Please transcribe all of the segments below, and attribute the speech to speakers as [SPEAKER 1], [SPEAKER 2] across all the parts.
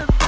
[SPEAKER 1] on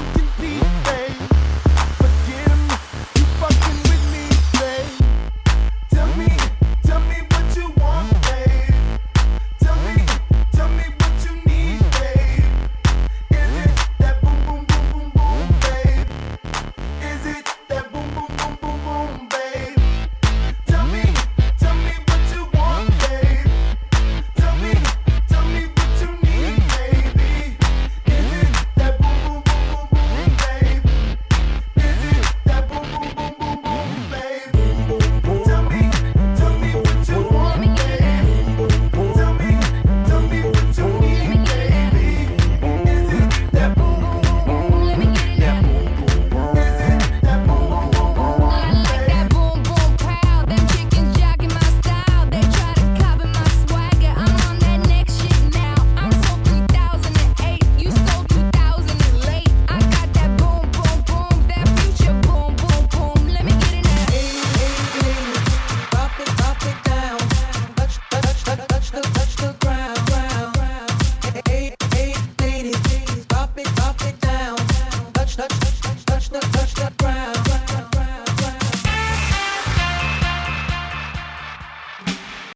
[SPEAKER 2] touch that, ground.